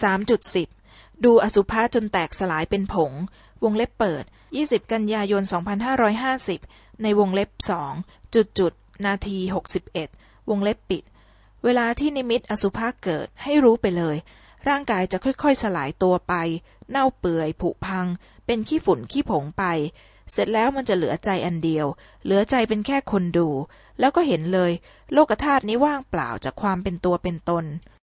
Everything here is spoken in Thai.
3.10 ดูอสุภะจนแตกสลายเป็นผง วงเล็บเปิด 20 กันยายน 2550 ในวงเล็บสองจุดจุดนาที 61 วงเล็บปิด เวลาที่นิมิตอสุภะเกิดให้รู้ไปเลย ร่างกายจะค่อยๆสลายตัวไป เน่าเปื่อยผุพัง เป็นขี้ฝุ่นขี้ผงไป เสร็จแล้วมันจะเหลือใจอันเดียว เหลือใจเป็นแค่คนดู แล้วก็เห็นเลย โลกธาตุนี้ว่างเปล่าจากความเป็นตัวเป็นตน